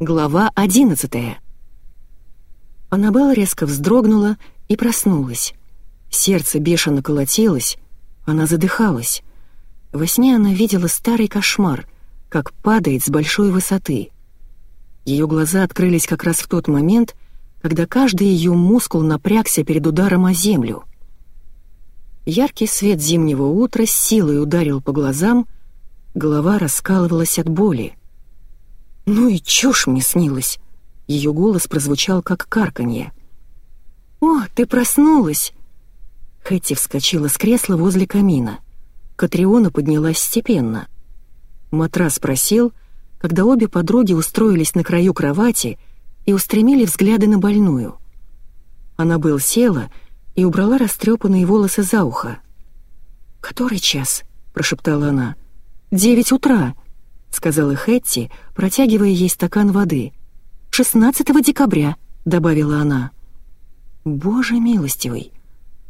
Глава одиннадцатая. Аннабелла резко вздрогнула и проснулась. Сердце бешено колотилось, она задыхалась. Во сне она видела старый кошмар, как падает с большой высоты. Ее глаза открылись как раз в тот момент, когда каждый ее мускул напрягся перед ударом о землю. Яркий свет зимнего утра с силой ударил по глазам, голова раскалывалась от боли. «Ну и чушь мне снилась!» Ее голос прозвучал как карканье. «О, ты проснулась!» Хэтти вскочила с кресла возле камина. Катриона поднялась степенно. Матрас просел, когда обе подруги устроились на краю кровати и устремили взгляды на больную. Она был села и убрала растрепанные волосы за ухо. «Который час?» — прошептала она. «Девять утра», — сказала Хэтти, протягивая ей стакан воды. «16 декабря», — добавила она. «Боже милостивый,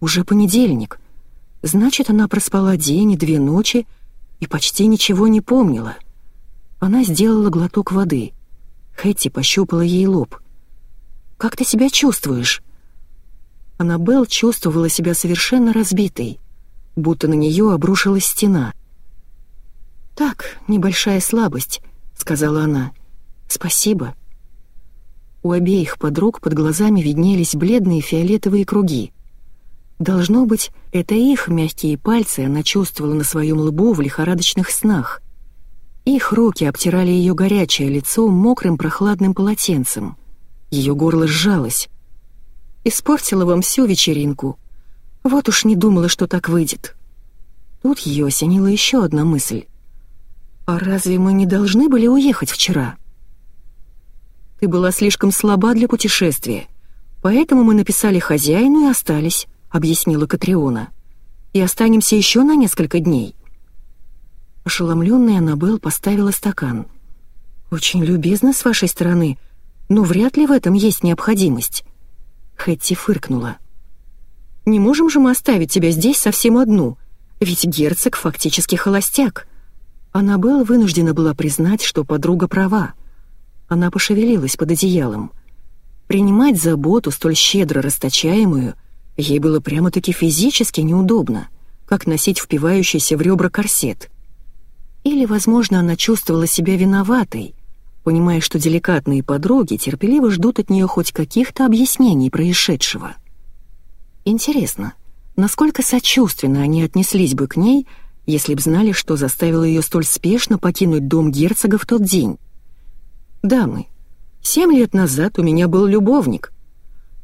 уже понедельник. Значит, она проспала день и две ночи и почти ничего не помнила. Она сделала глоток воды. Хэтти пощупала ей лоб. «Как ты себя чувствуешь?» Аннабелл чувствовала себя совершенно разбитой, будто на нее обрушилась стена. «Так, небольшая слабость», — сказала она. «Спасибо». У обеих подруг под глазами виднелись бледные фиолетовые круги. Должно быть, это их мягкие пальцы она чувствовала на своем лбу в лихорадочных снах. Их руки обтирали ее горячее лицо мокрым прохладным полотенцем. Ее горло сжалось. «Испортила вам всю вечеринку. Вот уж не думала, что так выйдет». Тут ее осенила еще одна мысль. «А разве мы не должны были уехать вчера?» «Ты была слишком слаба для путешествия, поэтому мы написали хозяину и остались», объяснила Катриона. «И останемся еще на несколько дней». Ошеломленная Аннабелл поставила стакан. «Очень любезно с вашей стороны, но вряд ли в этом есть необходимость». Хэтти фыркнула. «Не можем же мы оставить тебя здесь совсем одну, ведь герцог фактически холостяк». Аннабелл вынуждена была признать, что подруга права. Она пошевелилась под одеялом. Принимать заботу, столь щедро расточаемую, Ей было прямо-таки физически неудобно, как носить впивающийся в ребра корсет. Или, возможно, она чувствовала себя виноватой, понимая, что деликатные подруги терпеливо ждут от нее хоть каких-то объяснений происшедшего. Интересно, насколько сочувственно они отнеслись бы к ней, если б знали, что заставило ее столь спешно покинуть дом герцога в тот день? «Дамы, семь лет назад у меня был любовник,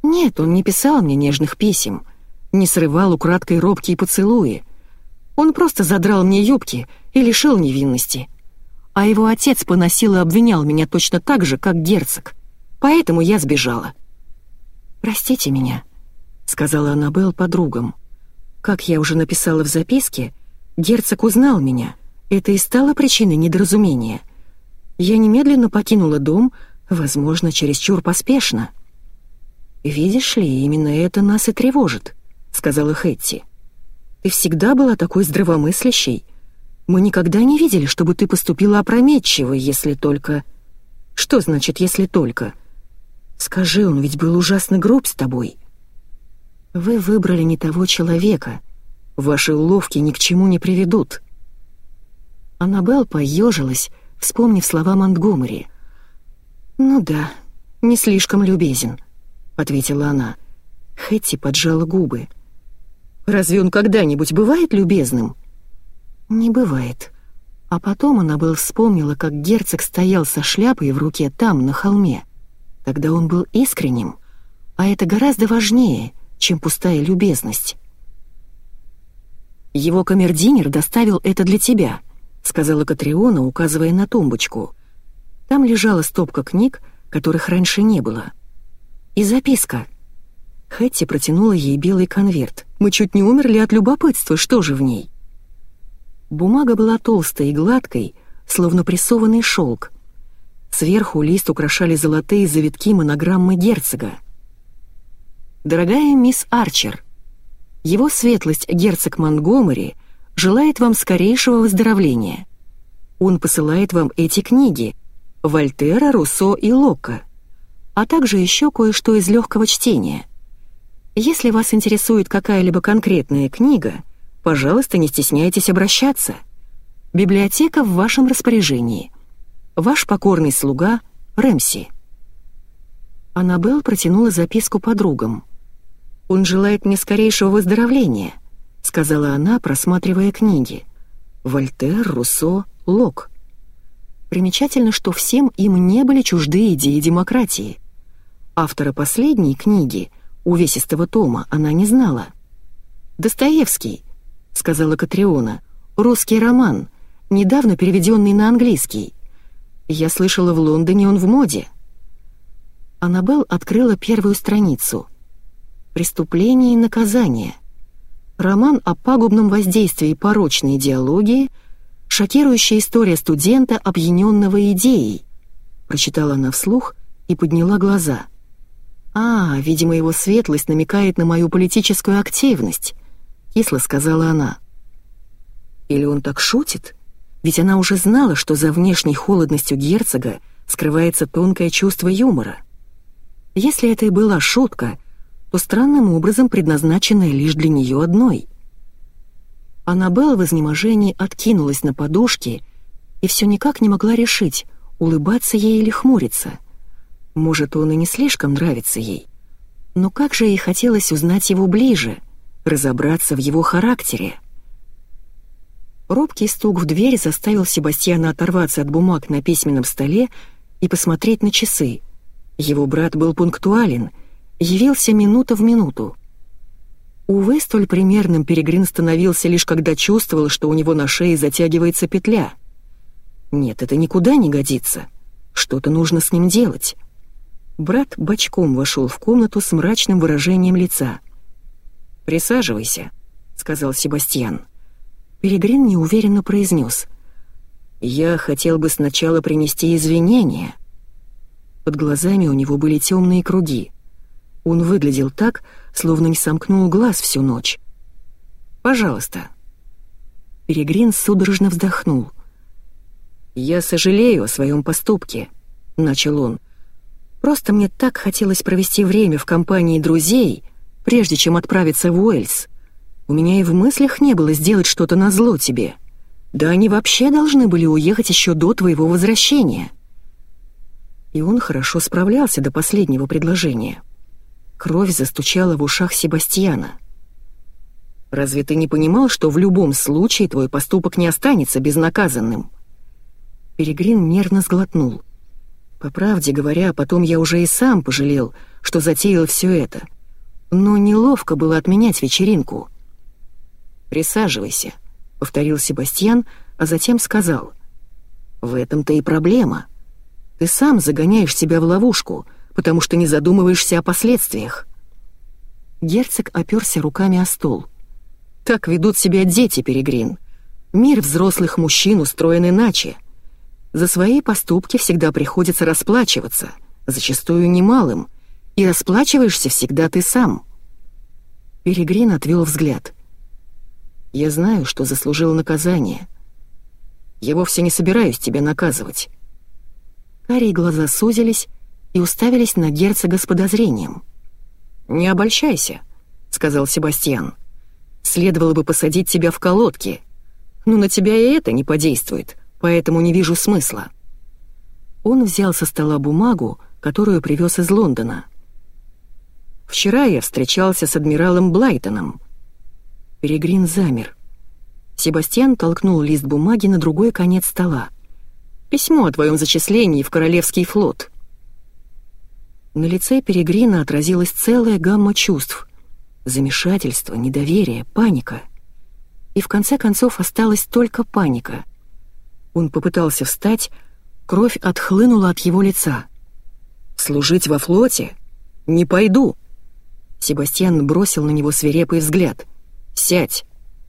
нет, он не писал мне нежных писем, не срывал украдкой робкие поцелуи. Он просто задрал мне юбки и лишил невинности. А его отец поносил и обвинял меня точно так же, как герцог. Поэтому я сбежала. «Простите меня», — сказала Аннабелл подругам. «Как я уже написала в записке, герцог узнал меня. Это и стало причиной недоразумения. Я немедленно покинула дом, возможно, чересчур поспешно». «Видишь ли, именно это нас и тревожит», — сказала Хэтти. «Ты всегда была такой здравомыслящей. Мы никогда не видели, чтобы ты поступила опрометчиво, если только...» «Что значит «если только»?» «Скажи, он ведь был ужасно груб с тобой». «Вы выбрали не того человека. Ваши уловки ни к чему не приведут». Аннабелл поежилась, вспомнив слова Монтгомери. «Ну да, не слишком любезен» ответила она. Хэтти поджала губы. «Разве он когда-нибудь бывает любезным?» «Не бывает». А потом она был вспомнила, как герцог стоял со шляпой в руке там, на холме. Тогда он был искренним, а это гораздо важнее, чем пустая любезность. «Его камердинер доставил это для тебя», — сказала Катриона, указывая на тумбочку. Там лежала стопка книг, которых раньше не было. И записка. Хэтти протянула ей белый конверт. Мы чуть не умерли от любопытства, что же в ней. Бумага была толстой и гладкой, словно прессованный шелк. Сверху лист украшали золотые завитки монограммы герцога. «Дорогая мисс Арчер, его светлость герцог Монгомери желает вам скорейшего выздоровления. Он посылает вам эти книги, Вольтера, Руссо и Лока, а также еще кое-что из легкого чтения. Если вас интересует какая-либо конкретная книга, пожалуйста, не стесняйтесь обращаться. Библиотека в вашем распоряжении. Ваш покорный слуга Рэмси. Аннабелл протянула записку подругам. «Он желает мне скорейшего выздоровления», — сказала она, просматривая книги. Вольтер, Руссо, Лок. Примечательно, что всем им не были чужды идеи демократии. Автора последней книги, увесистого тома, она не знала. «Достоевский», — сказала Катриона, — «русский роман, недавно переведенный на английский. Я слышала, в Лондоне он в моде». Аннабелл открыла первую страницу. «Преступление и наказание». Роман о пагубном воздействии порочной идеологии, шокирующая история студента, опьяненного идеей. Прочитала она вслух и подняла глаза. «А, видимо, его светлость намекает на мою политическую активность», — кисло сказала она. Или он так шутит? Ведь она уже знала, что за внешней холодностью герцога скрывается тонкое чувство юмора. Если это и была шутка — то странным образом предназначенная лишь для нее одной. Аннабелла в изнеможении откинулась на подушке и все никак не могла решить, улыбаться ей или хмуриться. Может, он и не слишком нравится ей. Но как же ей хотелось узнать его ближе, разобраться в его характере. Робкий стук в дверь заставил Себастьяна оторваться от бумаг на письменном столе и посмотреть на часы. Его брат был пунктуален — явился минута в минуту. Увы, столь примерным Перегрин становился лишь когда чувствовал, что у него на шее затягивается петля. Нет, это никуда не годится. Что-то нужно с ним делать. Брат бочком вошел в комнату с мрачным выражением лица. «Присаживайся», — сказал Себастьян. Перегрин неуверенно произнес. «Я хотел бы сначала принести извинения». Под глазами у него были темные круги. Он выглядел так, словно не сомкнул глаз всю ночь. «Пожалуйста». Перегрин судорожно вздохнул. «Я сожалею о своем поступке», — начал он. «Просто мне так хотелось провести время в компании друзей, прежде чем отправиться в Уэльс. У меня и в мыслях не было сделать что-то назло тебе. Да они вообще должны были уехать еще до твоего возвращения». И он хорошо справлялся до последнего предложения. Кровь застучала в ушах Себастьяна. «Разве ты не понимал, что в любом случае твой поступок не останется безнаказанным?» Перегрин нервно сглотнул. По правде говоря, потом я уже и сам пожалел, что затеял все это. Но неловко было отменять вечеринку. «Присаживайся», — повторил Себастьян, а затем сказал. «В этом-то и проблема. Ты сам загоняешь себя в ловушку — потому что не задумываешься о последствиях». Герцог оперся руками о стол. «Так ведут себя дети, Перегрин. Мир взрослых мужчин устроен иначе. За свои поступки всегда приходится расплачиваться, зачастую немалым, и расплачиваешься всегда ты сам». Перегрин отвел взгляд. «Я знаю, что заслужил наказание. Я вовсе не собираюсь тебя наказывать». Карие глаза сузились, и уставились на герцога с подозрением. «Не обольщайся», — сказал Себастьян. «Следовало бы посадить тебя в колодки. Но на тебя и это не подействует, поэтому не вижу смысла». Он взял со стола бумагу, которую привез из Лондона. «Вчера я встречался с адмиралом Блайтоном». Перегрин замер. Себастьян толкнул лист бумаги на другой конец стола. «Письмо о твоем зачислении в Королевский флот». На лице Перегрина отразилась целая гамма чувств. Замешательство, недоверие, паника. И в конце концов осталась только паника. Он попытался встать, кровь отхлынула от его лица. «Служить во флоте? Не пойду!» Себастьян бросил на него свирепый взгляд. «Сядь!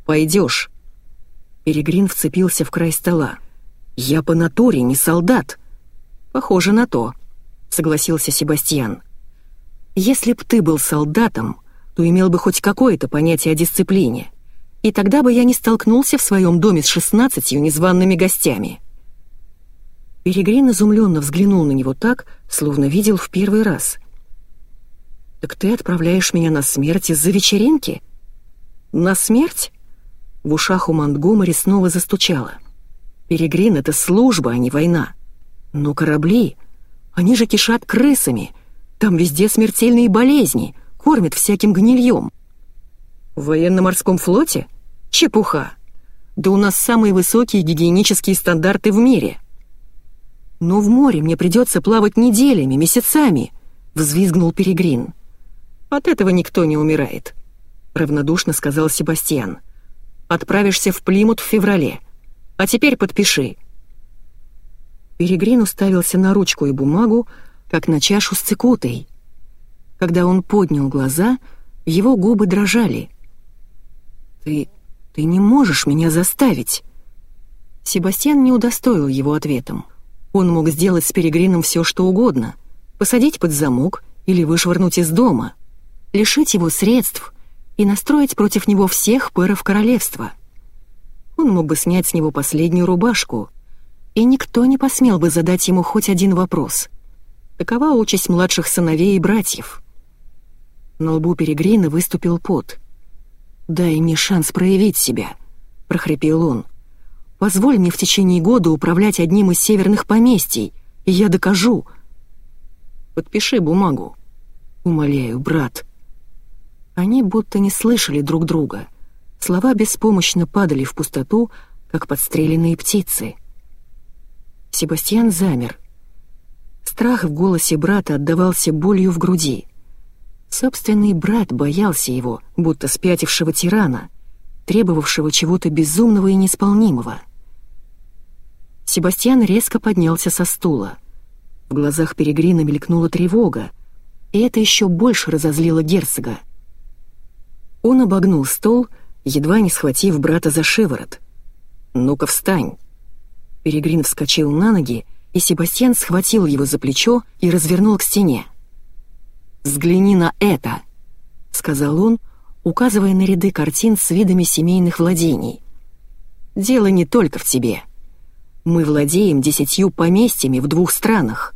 Пойдешь!» Перегрин вцепился в край стола. «Я по натуре не солдат!» «Похоже на то», согласился Себастьян. «Если б ты был солдатом, то имел бы хоть какое-то понятие о дисциплине, и тогда бы я не столкнулся в своем доме с шестнадцатью незваными гостями». Перегрин изумленно взглянул на него так, словно видел в первый раз. «Так ты отправляешь меня на смерть из-за вечеринки?» «На смерть?» В ушах у Монтгомери снова застучало. «Перегрин — это служба, а не война. Но корабли, они же кишат крысами. Там везде смертельные болезни, кормят всяким гнильем». «В военно-морском флоте? Чепуха! Да у нас самые высокие гигиенические стандарты в мире!» «Но в море мне придется плавать неделями, месяцами», — взвизгнул Перегрин. «От этого никто не умирает», — равнодушно сказал Себастьян. «Отправишься в Плимут в феврале. А теперь подпиши». Перегрин уставился на ручку и бумагу, как на чашу с цикутой. Когда он поднял глаза, его губы дрожали. «Ты... ты не можешь меня заставить!» Себастьян не удостоил его ответом. Он мог сделать с Перегрином все, что угодно. Посадить под замок или вышвырнуть из дома. Лишить его средств и настроить против него всех пэров королевства. Он мог бы снять с него последнюю рубашку, и никто не посмел бы задать ему хоть один вопрос. Такова участь младших сыновей и братьев. На лбу Перегрина выступил пот. «Дай мне шанс проявить себя», — прохрипел он. Позволь мне в течение года управлять одним из северных поместий, и я докажу. Подпиши бумагу. Умоляю, брат. Они будто не слышали друг друга. Слова беспомощно падали в пустоту, как подстреленные птицы. Себастьян замер. Страх в голосе брата отдавался болью в груди. Собственный брат боялся его, будто спятившего тирана, требовавшего чего-то безумного и неисполнимого. Себастьян резко поднялся со стула. В глазах Перегрина мелькнула тревога, и это еще больше разозлило герцога. Он обогнул стол, едва не схватив брата за шиворот. «Ну-ка встань!» Перегрин вскочил на ноги, и Себастьян схватил его за плечо и развернул к стене. «Взгляни на это!» — сказал он, указывая на ряды картин с видами семейных владений. «Дело не только в тебе. Мы владеем десятью поместьями в двух странах.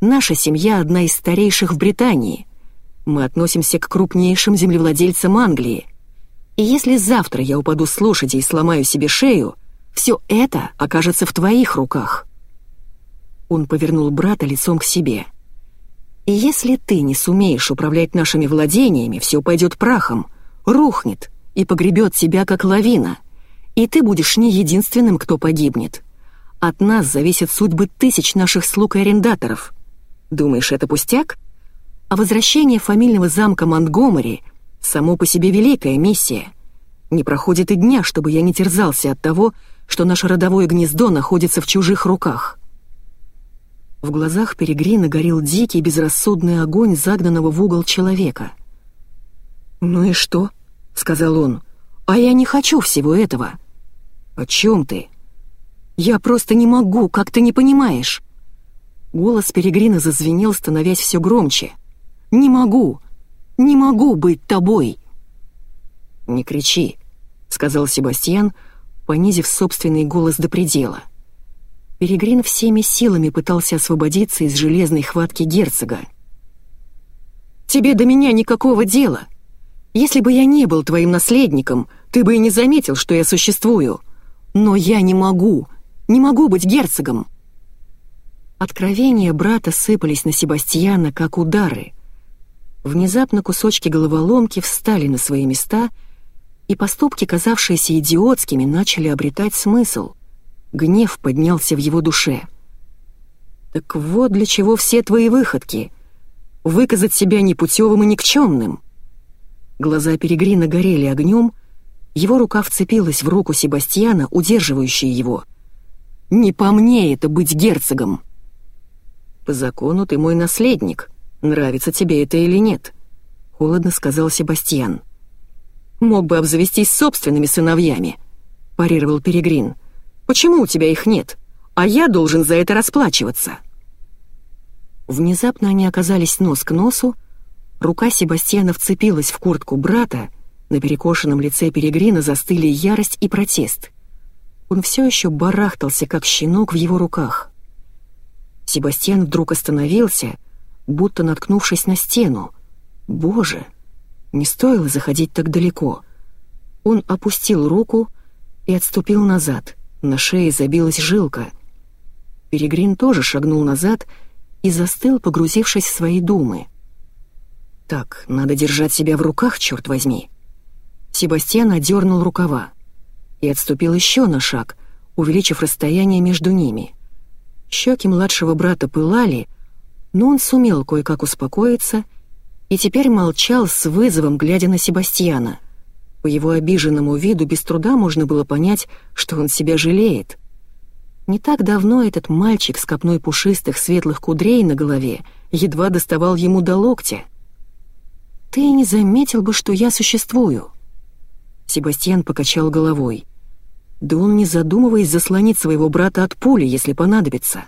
Наша семья одна из старейших в Британии. Мы относимся к крупнейшим землевладельцам Англии. И если завтра я упаду с лошади и сломаю себе шею, все это окажется в твоих руках». Он повернул брата лицом к себе. «И если ты не сумеешь управлять нашими владениями, все пойдет прахом, рухнет и погребет тебя, как лавина, и ты будешь не единственным, кто погибнет. От нас зависят судьбы тысяч наших слуг и арендаторов. Думаешь, это пустяк? А возвращение фамильного замка Монтгомери — само по себе великая миссия. Не проходит и дня, чтобы я не терзался от того, что наше родовое гнездо находится в чужих руках. В глазах Перегрина горел дикий безрассудный огонь загнанного в угол человека. «Ну и что?» — сказал он. «А я не хочу всего этого». «О чем ты?» «Я просто не могу, как ты не понимаешь!» Голос Перегрина зазвенел, становясь все громче. «Не могу! Не могу быть тобой!» «Не кричи», — сказал Себастьян, понизив собственный голос до предела. Перегрин всеми силами пытался освободиться из железной хватки герцога. «Тебе до меня никакого дела. Если бы я не был твоим наследником, ты бы и не заметил, что я существую. Но я не могу, не могу быть герцогом!» Откровения брата сыпались на Себастьяна, как удары. Внезапно кусочки головоломки встали на свои места, и поступки, казавшиеся идиотскими, начали обретать смысл. Гнев поднялся в его душе. «Так вот для чего все твои выходки. Выказать себя непутевым и никчемным». Глаза Перегрина горели огнем, его рука вцепилась в руку Себастьяна, удерживающую его — не по мне это быть герцогом. По закону ты мой наследник, нравится тебе это или нет, холодно сказал Себастьян. Мог бы обзавестись собственными сыновьями, парировал Перегрин. Почему у тебя их нет? А я должен за это расплачиваться. Внезапно они оказались нос к носу, рука Себастьяна вцепилась в куртку брата, на перекошенном лице Перегрина застыли ярость и протест — он все еще барахтался, как щенок в его руках. Себастьян вдруг остановился, будто наткнувшись на стену. Боже, не стоило заходить так далеко. Он опустил руку и отступил назад. На шее забилась жилка. Перегрин тоже шагнул назад и застыл, погрузившись в свои думы. «Так, надо держать себя в руках, черт возьми!» Себастьян одернул рукава и отступил еще на шаг, увеличив расстояние между ними. Щеки младшего брата пылали, но он сумел кое-как успокоиться и теперь молчал с вызовом, глядя на Себастьяна. По его обиженному виду без труда можно было понять, что он себя жалеет. Не так давно этот мальчик с копной пушистых светлых кудрей на голове едва доставал ему до локтя. «Ты не заметил бы, что я существую», Себастьян покачал головой. Да он, не задумываясь, заслонит своего брата от пули, если понадобится.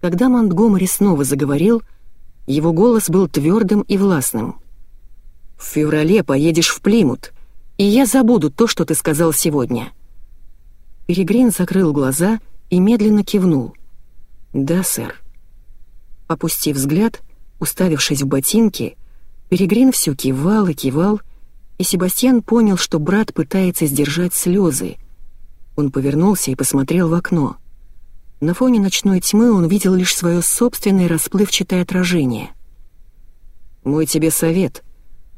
Когда Монтгомери снова заговорил, его голос был твердым и властным. «В феврале поедешь в Плимут, и я забуду то, что ты сказал сегодня». Перегрин закрыл глаза и медленно кивнул. «Да, сэр». Опустив взгляд, уставившись в ботинки, Перегрин все кивал и кивал, и Себастьян понял, что брат пытается сдержать слезы. Он повернулся и посмотрел в окно. На фоне ночной тьмы он видел лишь свое собственное расплывчатое отражение. «Мой тебе совет.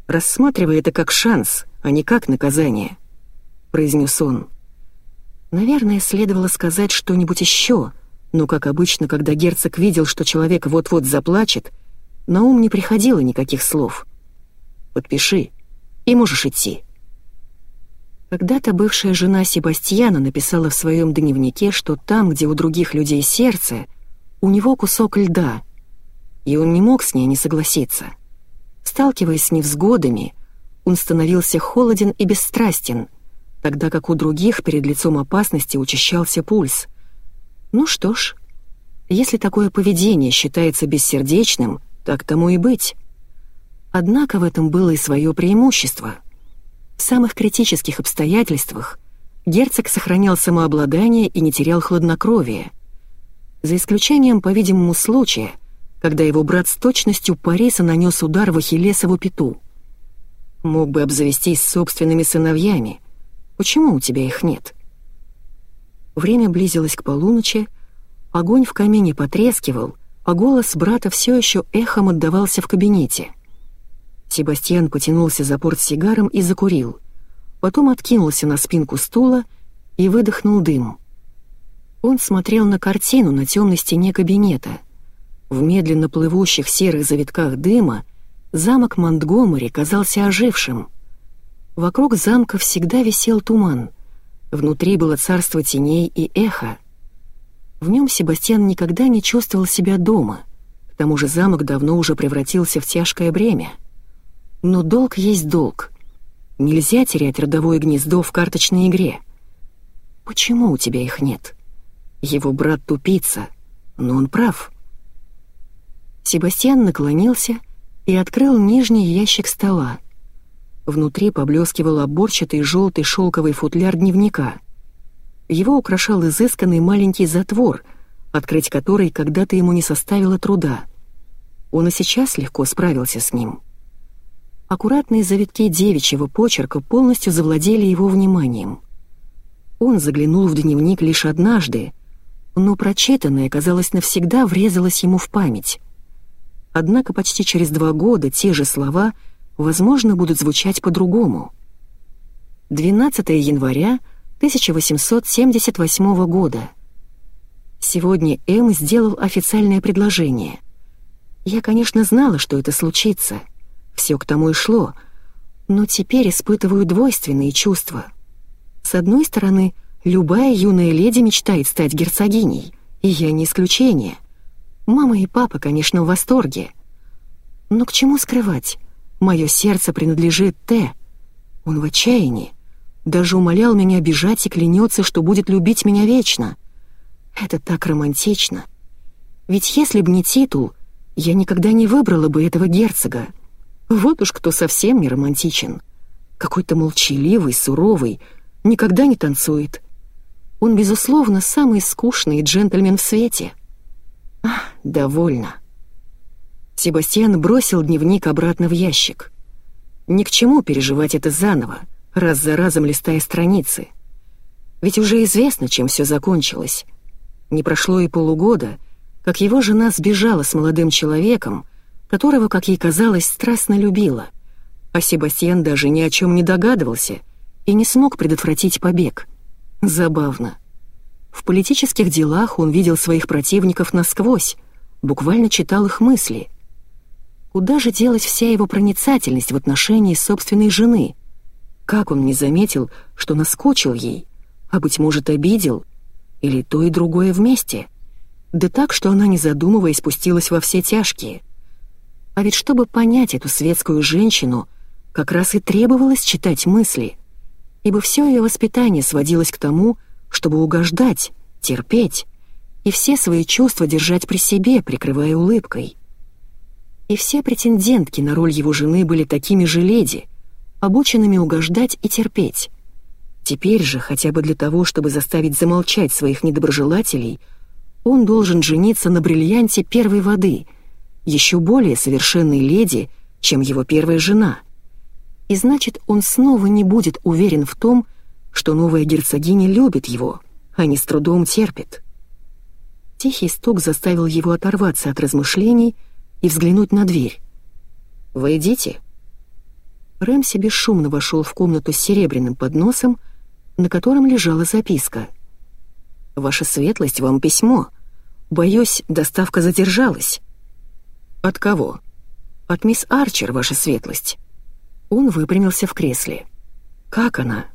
Рассматривай это как шанс, а не как наказание», — произнес он. Наверное, следовало сказать что-нибудь еще, но, как обычно, когда герцог видел, что человек вот-вот заплачет, на ум не приходило никаких слов. «Подпиши», и можешь идти». Когда-то бывшая жена Себастьяна написала в своем дневнике, что там, где у других людей сердце, у него кусок льда, и он не мог с ней не согласиться. Сталкиваясь с невзгодами, он становился холоден и бесстрастен, тогда как у других перед лицом опасности учащался пульс. Ну что ж, если такое поведение считается бессердечным, так тому и быть. Однако в этом было и свое преимущество. В самых критических обстоятельствах герцог сохранял самообладание и не терял хладнокровие. За исключением, по-видимому, случая, когда его брат с точностью Париса нанес удар в Ахиллесову пяту. Мог бы обзавестись собственными сыновьями. Почему у тебя их нет? Время близилось к полуночи, огонь в камине потрескивал, а голос брата все еще эхом отдавался в кабинете — Себастьян потянулся за портсигаром и закурил. Потом откинулся на спинку стула и выдохнул дым. Он смотрел на картину на темной стене кабинета. В медленно плывущих серых завитках дыма замок Монтгомери казался ожившим. Вокруг замка всегда висел туман. Внутри было царство теней и эхо. В нем Себастьян никогда не чувствовал себя дома. К тому же замок давно уже превратился в тяжкое бремя. Но долг есть долг. Нельзя терять родовое гнездо в карточной игре. Почему у тебя их нет? Его брат тупица, но он прав. Себастьян наклонился и открыл нижний ящик стола. Внутри поблескивал оборчатый желтый шелковый футляр дневника. Его украшал изысканный маленький затвор, открыть который когда-то ему не составило труда. Он и сейчас легко справился с ним. Аккуратные завитки девичьего почерка полностью завладели его вниманием. Он заглянул в дневник лишь однажды, но прочитанное, казалось, навсегда врезалось ему в память. Однако почти через два года те же слова, возможно, будут звучать по-другому. 12 января 1878 года. Сегодня М сделал официальное предложение. Я, конечно, знала, что это случится — все к тому и шло, но теперь испытываю двойственные чувства. С одной стороны, любая юная леди мечтает стать герцогиней, и я не исключение. Мама и папа, конечно, в восторге. Но к чему скрывать? Мое сердце принадлежит Т. Он в отчаянии. Даже умолял меня бежать и клянется, что будет любить меня вечно. Это так романтично. Ведь если б не титул, я никогда не выбрала бы этого герцога. Вот уж кто совсем не романтичен. Какой-то молчаливый, суровый, никогда не танцует. Он, безусловно, самый скучный джентльмен в свете. Ах, довольно. Себастьян бросил дневник обратно в ящик. Ни к чему переживать это заново, раз за разом листая страницы. Ведь уже известно, чем все закончилось. Не прошло и полугода, как его жена сбежала с молодым человеком, которого, как ей казалось, страстно любила, а Себастьян даже ни о чем не догадывался и не смог предотвратить побег. Забавно. В политических делах он видел своих противников насквозь, буквально читал их мысли. Куда же делась вся его проницательность в отношении собственной жены? Как он не заметил, что наскочил ей, а, быть может, обидел, или то и другое вместе? Да так, что она, не задумываясь, спустилась во все тяжкие. А ведь чтобы понять эту светскую женщину, как раз и требовалось читать мысли, ибо все ее воспитание сводилось к тому, чтобы угождать, терпеть и все свои чувства держать при себе, прикрывая улыбкой. И все претендентки на роль его жены были такими же леди, обученными угождать и терпеть. Теперь же, хотя бы для того, чтобы заставить замолчать своих недоброжелателей, он должен жениться на бриллианте первой воды, еще более совершенной леди, чем его первая жена. И значит, он снова не будет уверен в том, что новая герцогиня любит его, а не с трудом терпит. Тихий стук заставил его оторваться от размышлений и взглянуть на дверь. «Войдите». Рэмси бесшумно вошел в комнату с серебряным подносом, на котором лежала записка. «Ваша светлость, вам письмо. Боюсь, доставка задержалась». «От кого?» «От мисс Арчер, ваша светлость». Он выпрямился в кресле. «Как она?»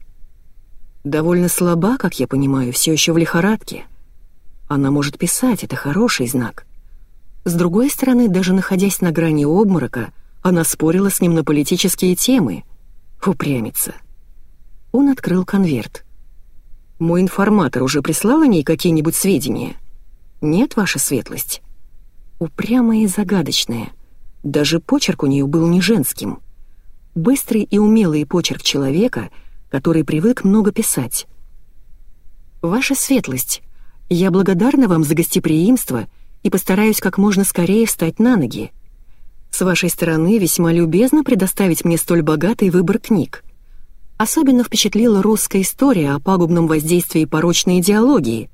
«Довольно слаба, как я понимаю, все еще в лихорадке». Она может писать, это хороший знак. С другой стороны, даже находясь на грани обморока, она спорила с ним на политические темы. Упрямится. Он открыл конверт. «Мой информатор уже прислал о ней какие-нибудь сведения?» «Нет, ваша светлость». Упрямая и загадочная. Даже почерк у нее был не женским. Быстрый и умелый почерк человека, который привык много писать. «Ваша светлость, я благодарна вам за гостеприимство и постараюсь как можно скорее встать на ноги. С вашей стороны весьма любезно предоставить мне столь богатый выбор книг. Особенно впечатлила русская история о пагубном воздействии порочной идеологии.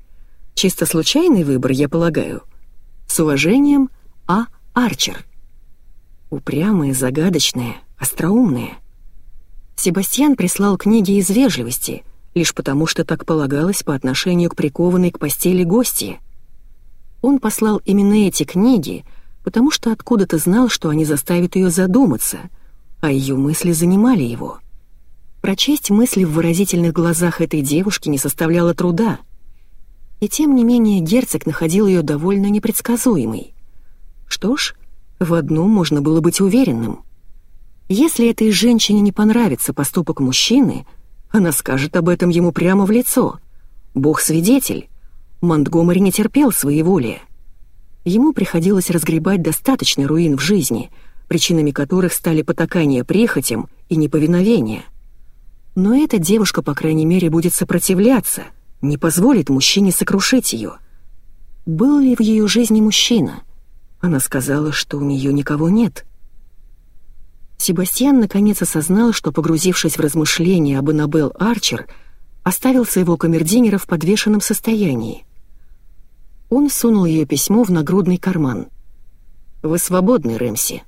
Чисто случайный выбор, я полагаю. С уважением, А. Арчер. Упрямая, загадочная, остроумная. Себастьян прислал книги из вежливости — лишь потому, что так полагалось по отношению к прикованной к постели гости. Он послал именно эти книги, потому что откуда-то знал, что они заставят ее задуматься, а ее мысли занимали его. Прочесть мысли в выразительных глазах этой девушки не составляло труда. И тем не менее герцог находил ее довольно непредсказуемой. Что ж, в одном можно было быть уверенным. Если этой женщине не понравится поступок мужчины — она скажет об этом ему прямо в лицо. Бог свидетель. Монтгомери не терпел своеволия. Ему приходилось разгребать достаточно руин в жизни, причинами которых стали потакание прихотям и неповиновение. Но эта девушка, по крайней мере, будет сопротивляться, не позволит мужчине сокрушить ее. Был ли в ее жизни мужчина? Она сказала, что у нее никого нет. Себастьян наконец осознал, что, погрузившись в размышления об Аннабел Арчер, оставил своего камердинера в подвешенном состоянии. Он сунул ее письмо в нагрудный карман. «Вы свободны, Рэмси»,